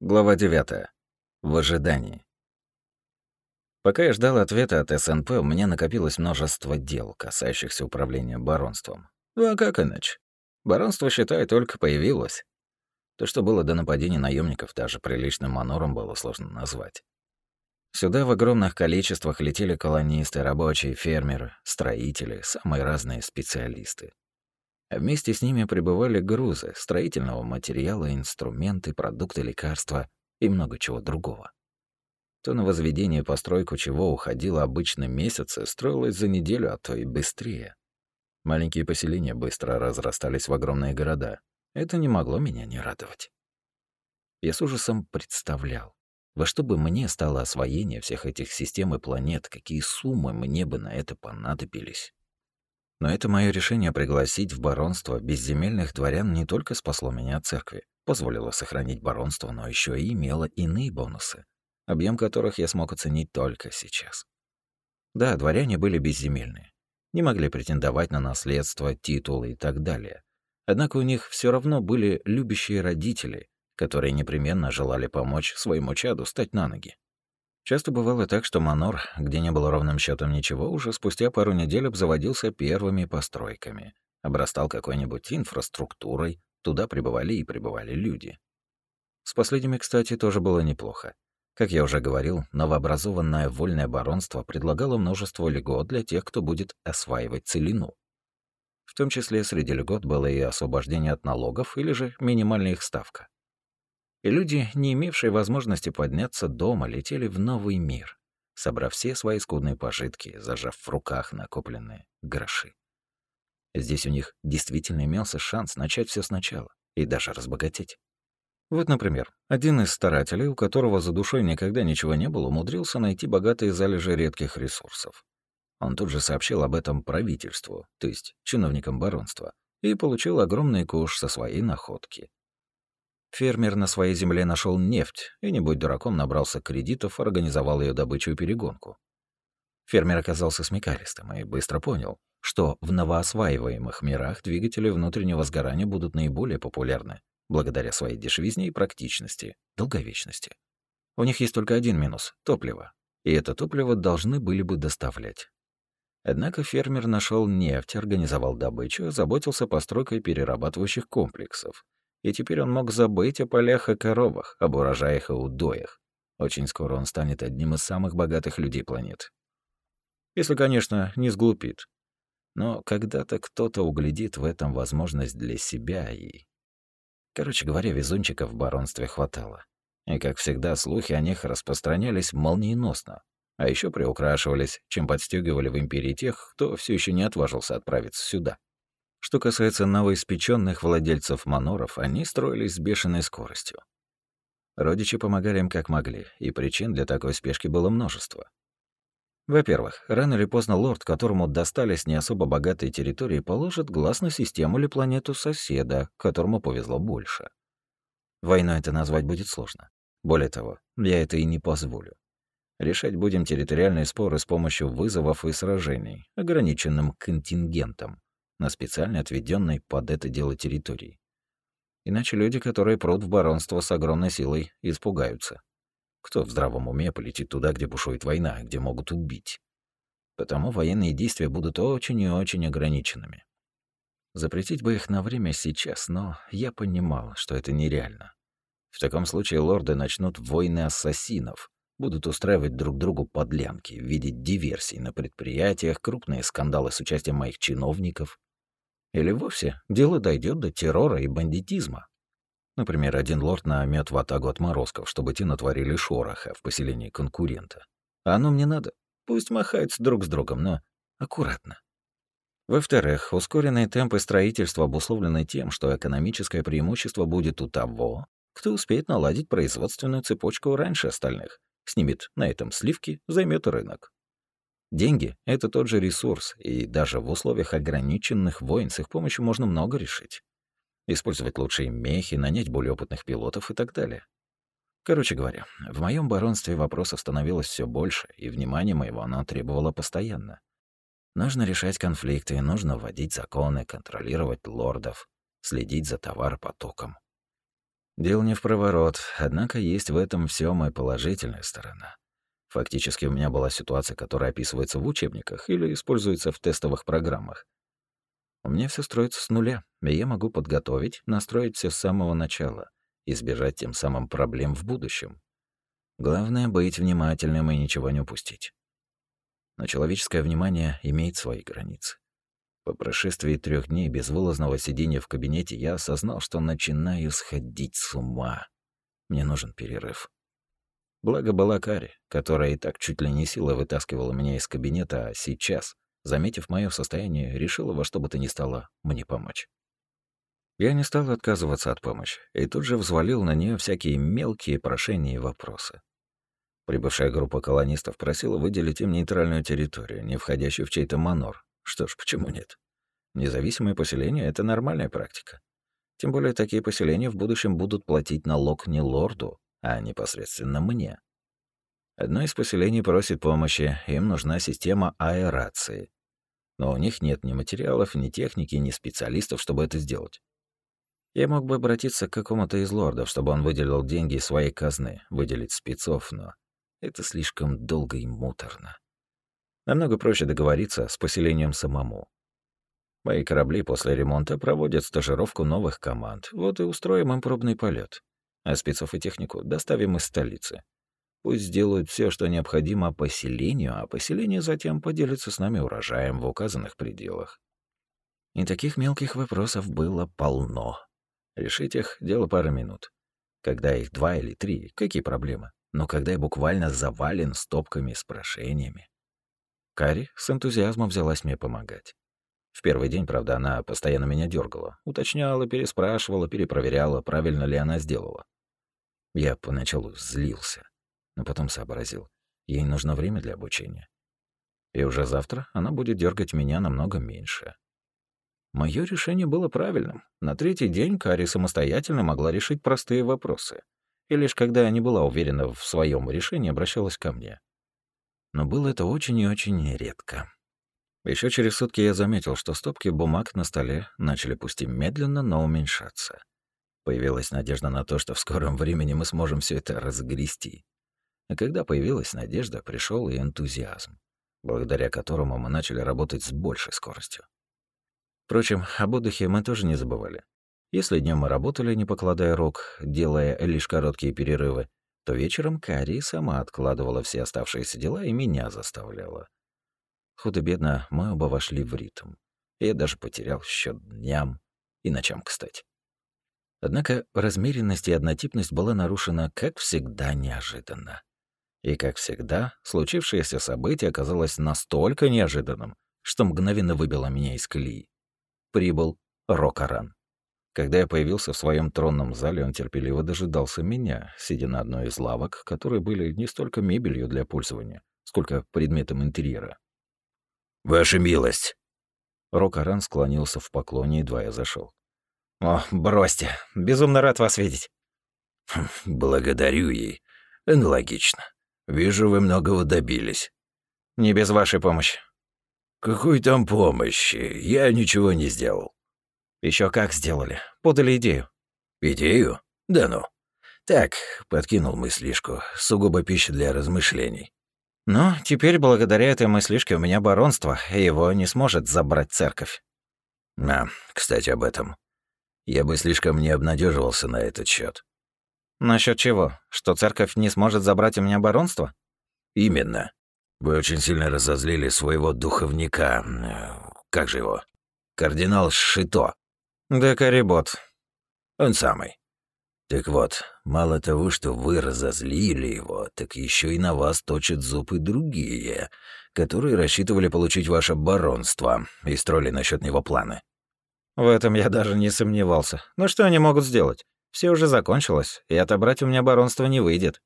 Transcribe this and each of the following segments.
Глава 9. В ожидании. Пока я ждал ответа от СНП, у меня накопилось множество дел, касающихся управления баронством. Ну а как иначе? Баронство, считай, только появилось. То, что было до нападения наемников, даже приличным манором было сложно назвать. Сюда в огромных количествах летели колонисты, рабочие, фермеры, строители, самые разные специалисты. А вместе с ними прибывали грузы, строительного материала, инструменты, продукты, лекарства и много чего другого. То на возведение и постройку чего уходило обычно месяцы, строилось за неделю, а то и быстрее. Маленькие поселения быстро разрастались в огромные города. Это не могло меня не радовать. Я с ужасом представлял, во что бы мне стало освоение всех этих систем и планет, какие суммы мне бы на это понадобились. Но это мое решение пригласить в баронство безземельных дворян не только спасло меня от церкви, позволило сохранить баронство, но еще и имело иные бонусы, объем которых я смог оценить только сейчас. Да, дворяне были безземельные, не могли претендовать на наследство, титулы и так далее. Однако у них все равно были любящие родители, которые непременно желали помочь своему чаду стать на ноги. Часто бывало так, что Манор, где не было ровным счетом ничего, уже спустя пару недель обзаводился первыми постройками, обрастал какой-нибудь инфраструктурой, туда прибывали и прибывали люди. С последними, кстати, тоже было неплохо. Как я уже говорил, новообразованное вольное баронство предлагало множество льгот для тех, кто будет осваивать целину. В том числе среди льгот было и освобождение от налогов или же минимальная их ставка. И люди, не имевшие возможности подняться дома, летели в новый мир, собрав все свои скудные пожитки, зажав в руках накопленные гроши. Здесь у них действительно имелся шанс начать все сначала и даже разбогатеть. Вот, например, один из старателей, у которого за душой никогда ничего не было, умудрился найти богатые залежи редких ресурсов. Он тут же сообщил об этом правительству, то есть чиновникам баронства, и получил огромный куш со своей находки. Фермер на своей земле нашел нефть и, не будь дураком, набрался кредитов, организовал ее добычу и перегонку. Фермер оказался смекалистым и быстро понял, что в новоосваиваемых мирах двигатели внутреннего сгорания будут наиболее популярны, благодаря своей дешевизне и практичности, долговечности. У них есть только один минус — топливо, и это топливо должны были бы доставлять. Однако фермер нашел нефть, организовал добычу, заботился постройкой перерабатывающих комплексов — и теперь он мог забыть о полях и коровах, об урожаях и удоях. Очень скоро он станет одним из самых богатых людей планеты. Если, конечно, не сглупит. Но когда-то кто-то углядит в этом возможность для себя и... Короче говоря, везунчиков в баронстве хватало. И, как всегда, слухи о них распространялись молниеносно, а еще приукрашивались, чем подстегивали в империи тех, кто все еще не отважился отправиться сюда. Что касается новоиспеченных владельцев маноров, они строились с бешеной скоростью. Родичи помогали им как могли, и причин для такой спешки было множество. Во-первых, рано или поздно лорд, которому достались не особо богатые территории, положит глаз на систему или планету соседа, которому повезло больше. Войной это назвать будет сложно. Более того, я это и не позволю. Решать будем территориальные споры с помощью вызовов и сражений, ограниченным контингентом на специально отведенной под это дело территории. Иначе люди, которые прут в баронство с огромной силой, испугаются. Кто в здравом уме полетит туда, где бушует война, где могут убить? Потому военные действия будут очень и очень ограниченными. Запретить бы их на время сейчас, но я понимал, что это нереально. В таком случае лорды начнут войны ассасинов, будут устраивать друг другу подлянки, видеть диверсий на предприятиях, крупные скандалы с участием моих чиновников. Или вовсе дело дойдет до террора и бандитизма. Например, один лорд намет в атаку отморозков, чтобы те натворили шороха в поселении конкурента. А оно мне надо. Пусть махаются друг с другом, но аккуратно. Во-вторых, ускоренные темпы строительства обусловлены тем, что экономическое преимущество будет у того, кто успеет наладить производственную цепочку раньше остальных, снимет на этом сливки, займет рынок. Деньги — это тот же ресурс, и даже в условиях ограниченных войн с их помощью можно много решить. Использовать лучшие мехи, нанять более опытных пилотов и так далее. Короче говоря, в моем баронстве вопросов становилось все больше, и внимание моего оно требовало постоянно. Нужно решать конфликты, нужно вводить законы, контролировать лордов, следить за товаропотоком. Дел не в проворот, однако есть в этом всем и положительная сторона. Фактически у меня была ситуация, которая описывается в учебниках или используется в тестовых программах. У меня все строится с нуля, и я могу подготовить, настроить все с самого начала, избежать тем самым проблем в будущем. Главное — быть внимательным и ничего не упустить. Но человеческое внимание имеет свои границы. По прошествии трех дней безвылазного сидения в кабинете я осознал, что начинаю сходить с ума. Мне нужен перерыв. Благо была Кари, которая и так чуть ли не силой вытаскивала меня из кабинета, а сейчас, заметив мое состояние, решила во что бы то ни стало мне помочь. Я не стал отказываться от помощи и тут же взвалил на нее всякие мелкие прошения и вопросы. Прибывшая группа колонистов просила выделить им нейтральную территорию, не входящую в чей-то манор. Что ж, почему нет? Независимое поселение — это нормальная практика. Тем более такие поселения в будущем будут платить налог не лорду, а непосредственно мне. Одно из поселений просит помощи, им нужна система аэрации. Но у них нет ни материалов, ни техники, ни специалистов, чтобы это сделать. Я мог бы обратиться к какому-то из лордов, чтобы он выделил деньги из своей казны, выделить спецов, но это слишком долго и муторно. Намного проще договориться с поселением самому. Мои корабли после ремонта проводят стажировку новых команд. Вот и устроим им пробный полет. А спецов и технику доставим из столицы. Пусть сделают все, что необходимо поселению, а поселение затем поделится с нами урожаем в указанных пределах. И таких мелких вопросов было полно. Решить их — дело пары минут. Когда их два или три, какие проблемы? но когда я буквально завален стопками с прошениями. Кари с энтузиазмом взялась мне помогать. В первый день, правда, она постоянно меня дергала, уточняла, переспрашивала, перепроверяла, правильно ли она сделала. Я поначалу злился, но потом сообразил, ей нужно время для обучения. И уже завтра она будет дергать меня намного меньше. Мое решение было правильным. На третий день Кари самостоятельно могла решить простые вопросы — и лишь когда я не была уверена в своем решении, обращалась ко мне. Но было это очень и очень редко. Еще через сутки я заметил, что стопки бумаг на столе начали пусть и медленно, но уменьшаться. Появилась надежда на то, что в скором времени мы сможем все это разгрести. А когда появилась надежда, пришел и энтузиазм, благодаря которому мы начали работать с большей скоростью. Впрочем, об отдыхе мы тоже не забывали. Если днем мы работали, не покладая рук, делая лишь короткие перерывы, то вечером Кари сама откладывала все оставшиеся дела и меня заставляла. Худо-бедно мы оба вошли в ритм. Я даже потерял счет дням и ночам, кстати. Однако размеренность и однотипность была нарушена, как всегда, неожиданно. И, как всегда, случившееся событие оказалось настолько неожиданным, что мгновенно выбило меня из колеи. Прибыл Рокаран. Когда я появился в своем тронном зале, он терпеливо дожидался меня, сидя на одной из лавок, которые были не столько мебелью для пользования, сколько предметом интерьера. «Ваша милость!» Рокаран склонился в поклоне, едва я зашел. «О, бросьте! Безумно рад вас видеть!» хм, «Благодарю ей. Аналогично. Вижу, вы многого добились». «Не без вашей помощи». «Какой там помощи? Я ничего не сделал». Еще как сделали. Подали идею. Идею? Да ну. Так, подкинул мыслишку. Сугубо пища для размышлений. Но теперь благодаря этой мыслишке у меня баронство, и его не сможет забрать церковь. А, кстати, об этом. Я бы слишком не обнадеживался на этот счет. Насчет чего? Что церковь не сможет забрать у меня баронство? Именно. Вы очень сильно разозлили своего духовника. Как же его? Кардинал Шито. Да, Карибот. Он самый. Так вот, мало того, что вы разозлили его, так еще и на вас точат зубы другие, которые рассчитывали получить ваше баронство и строили насчет него планы. В этом я даже не сомневался. Но что они могут сделать? Все уже закончилось, и отобрать у меня баронство не выйдет.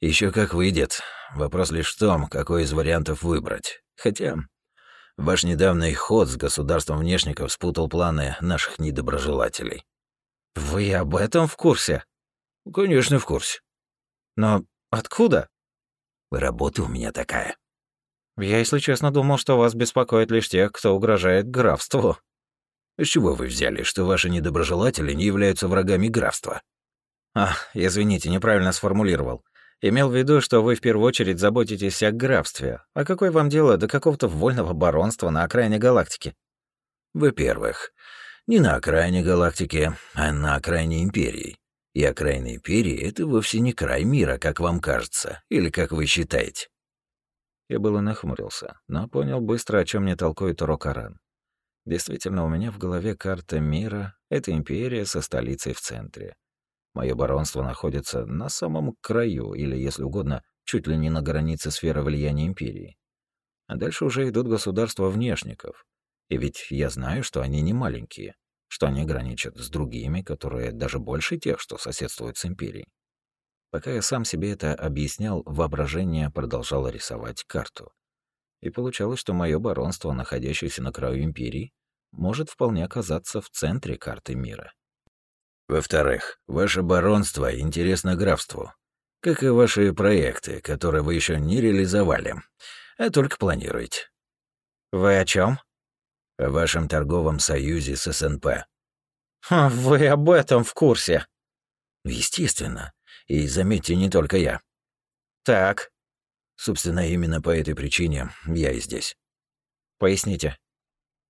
Еще как выйдет. Вопрос лишь в том, какой из вариантов выбрать. Хотя Ваш недавний ход с государством внешников спутал планы наших недоброжелателей. Вы об этом в курсе? Конечно, в курсе. Но откуда? Работа у меня такая. Я, если честно, думал, что вас беспокоит лишь тех, кто угрожает графству. С чего вы взяли, что ваши недоброжелатели не являются врагами графства? А, извините, неправильно сформулировал. Имел в виду, что вы в первую очередь заботитесь о графстве. А какое вам дело до какого-то вольного баронства на окраине галактики? Во-первых, не на окраине галактики, а на окраине империи. И окраина империи — это вовсе не край мира, как вам кажется, или как вы считаете. Я было нахмурился, но понял быстро, о чем мне толкует Рокаран. Действительно, у меня в голове карта мира — это империя со столицей в центре. Мое баронство находится на самом краю, или, если угодно, чуть ли не на границе сферы влияния империи. А дальше уже идут государства внешников. И ведь я знаю, что они не маленькие, что они граничат с другими, которые даже больше тех, что соседствуют с империей. Пока я сам себе это объяснял, воображение продолжало рисовать карту. И получалось, что мое баронство, находящееся на краю империи, может вполне оказаться в центре карты мира. Во-вторых, ваше баронство интересно графству, как и ваши проекты, которые вы еще не реализовали, а только планируете. Вы о чем? О вашем торговом союзе с СНП. Вы об этом в курсе? Естественно. И заметьте, не только я. Так. Собственно, именно по этой причине я и здесь. Поясните.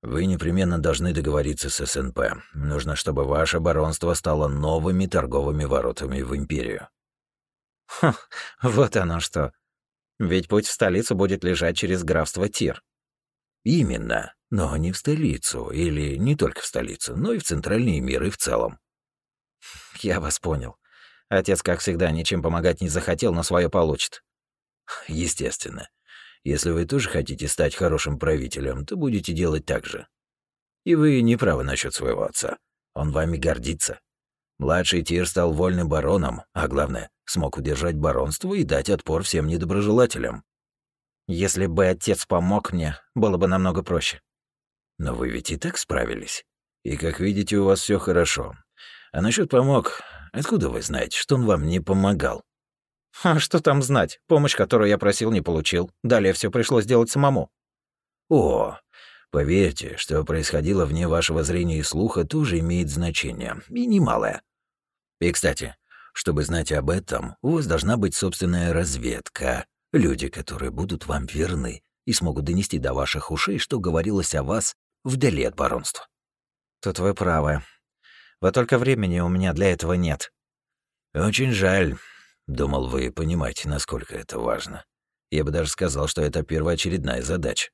Вы непременно должны договориться с СНП. Нужно, чтобы ваше баронство стало новыми торговыми воротами в империю. Ха, вот оно что. Ведь путь в столицу будет лежать через графство Тир. Именно, но не в столицу, или не только в столицу, но и в центральные миры в целом. Я вас понял. Отец, как всегда, ничем помогать не захотел, но свое получит. Естественно. Если вы тоже хотите стать хорошим правителем, то будете делать так же. И вы не правы насчет своего отца. Он вами гордится. Младший Тир стал вольным бароном, а главное, смог удержать баронство и дать отпор всем недоброжелателям. Если бы отец помог мне, было бы намного проще. Но вы ведь и так справились. И, как видите, у вас все хорошо. А насчет помог, Откуда вы знаете, что он вам не помогал? А что там знать? Помощь, которую я просил, не получил. Далее все пришлось делать самому. О, поверьте, что происходило вне вашего зрения и слуха, тоже имеет значение, и немалое. И, кстати, чтобы знать об этом, у вас должна быть собственная разведка, люди, которые будут вам верны и смогут донести до ваших ушей, что говорилось о вас вдали от баронства. Тут вы правы. Вот только времени у меня для этого нет. Очень жаль. Думал, вы понимаете, насколько это важно. Я бы даже сказал, что это первоочередная задача.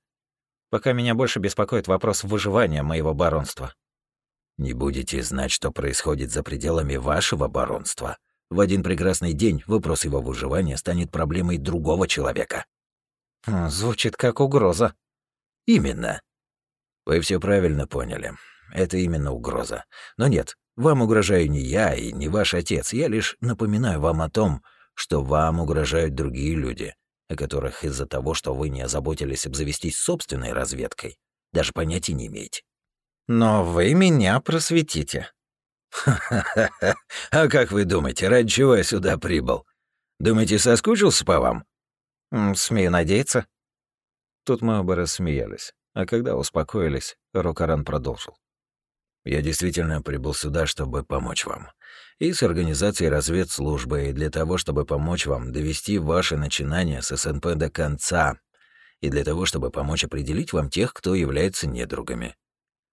Пока меня больше беспокоит вопрос выживания моего баронства. Не будете знать, что происходит за пределами вашего баронства. В один прекрасный день вопрос его выживания станет проблемой другого человека. Хм, звучит как угроза. Именно. Вы все правильно поняли. Это именно угроза. Но нет, вам угрожаю не я и не ваш отец. Я лишь напоминаю вам о том, что вам угрожают другие люди, о которых из-за того, что вы не озаботились обзавестись собственной разведкой, даже понятия не имеете. Но вы меня просветите. Ха-ха-ха. А как вы думаете, ради чего я сюда прибыл? Думаете, соскучился по вам? Смею надеяться. Тут мы оба рассмеялись, а когда успокоились, Рокаран продолжил. Я действительно прибыл сюда, чтобы помочь вам. И с организацией разведслужбы, и для того, чтобы помочь вам довести ваши начинания с СНП до конца, и для того, чтобы помочь определить вам тех, кто является недругами.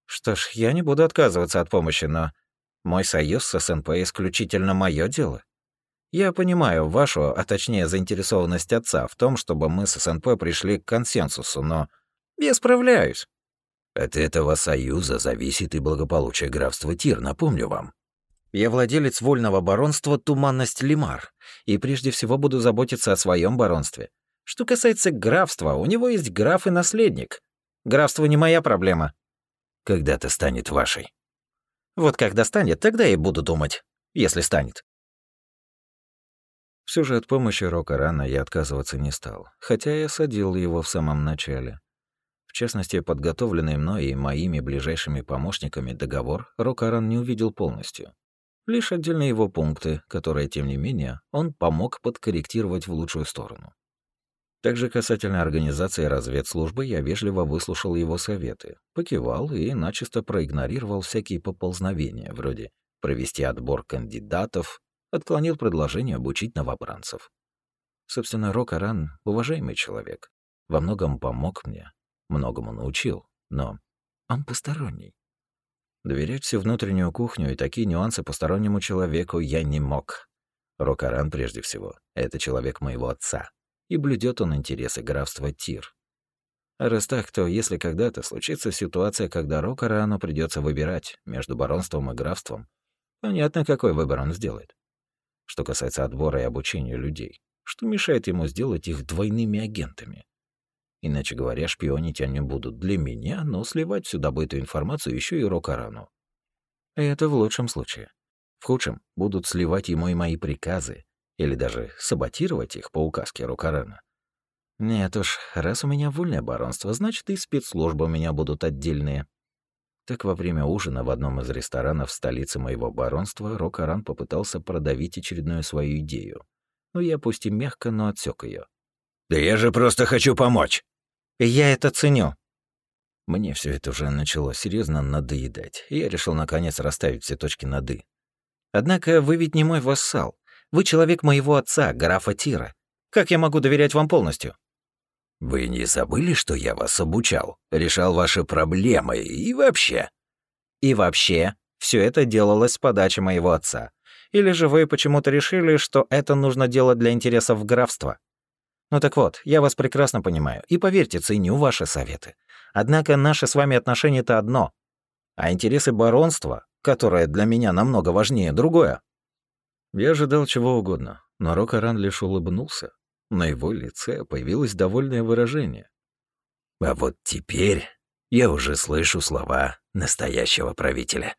Что ж, я не буду отказываться от помощи, но мой союз с СНП исключительно мое дело. Я понимаю вашу, а точнее заинтересованность отца в том, чтобы мы с СНП пришли к консенсусу, но я справляюсь. От этого союза зависит и благополучие графства Тир, напомню вам. Я владелец вольного баронства Туманность Лимар, и прежде всего буду заботиться о своем баронстве. Что касается графства, у него есть граф и наследник. Графство не моя проблема. Когда-то станет вашей. Вот когда станет, тогда и буду думать, если станет. Все же от помощи Рока рано я отказываться не стал, хотя я садил его в самом начале. В частности, подготовленный мной и моими ближайшими помощниками договор Рокаран не увидел полностью. Лишь отдельные его пункты, которые, тем не менее, он помог подкорректировать в лучшую сторону. Также касательно организации разведслужбы я вежливо выслушал его советы, покивал и начисто проигнорировал всякие поползновения, вроде провести отбор кандидатов, отклонил предложение обучить новобранцев. Собственно, Рокаран — уважаемый человек. Во многом помог мне, многому научил, но он посторонний. Доверять всю внутреннюю кухню и такие нюансы постороннему человеку я не мог. Рокаран, прежде всего, это человек моего отца, и блюдет он интересы графства Тир. А раз так, то если когда-то случится ситуация, когда Рокарану придется выбирать между баронством и графством, понятно, какой выбор он сделает. Что касается отбора и обучения людей, что мешает ему сделать их двойными агентами? Иначе говоря, шпионить они будут для меня, но сливать всю добытую информацию еще и Рокарану. Это в лучшем случае. В худшем будут сливать ему и мои приказы, или даже саботировать их по указке Рокарана. Нет уж, раз у меня вольное баронство, значит и спецслужбы у меня будут отдельные. Так во время ужина в одном из ресторанов столицы моего баронства Рокаран попытался продавить очередную свою идею. Но я пусть и мягко, но отсек ее. «Да я же просто хочу помочь!» «Я это ценю!» Мне все это уже начало серьезно надоедать, и я решил наконец расставить все точки над «и». Однако вы ведь не мой вассал. Вы человек моего отца, графа Тира. Как я могу доверять вам полностью? Вы не забыли, что я вас обучал, решал ваши проблемы и вообще? И вообще, все это делалось с подачи моего отца. Или же вы почему-то решили, что это нужно делать для интересов графства? Ну так вот, я вас прекрасно понимаю, и поверьте, ценю ваши советы. Однако наши с вами отношения — это одно, а интересы баронства, которое для меня намного важнее, другое. Я ожидал чего угодно, но Рокаран лишь улыбнулся, на его лице появилось довольное выражение. «А вот теперь я уже слышу слова настоящего правителя».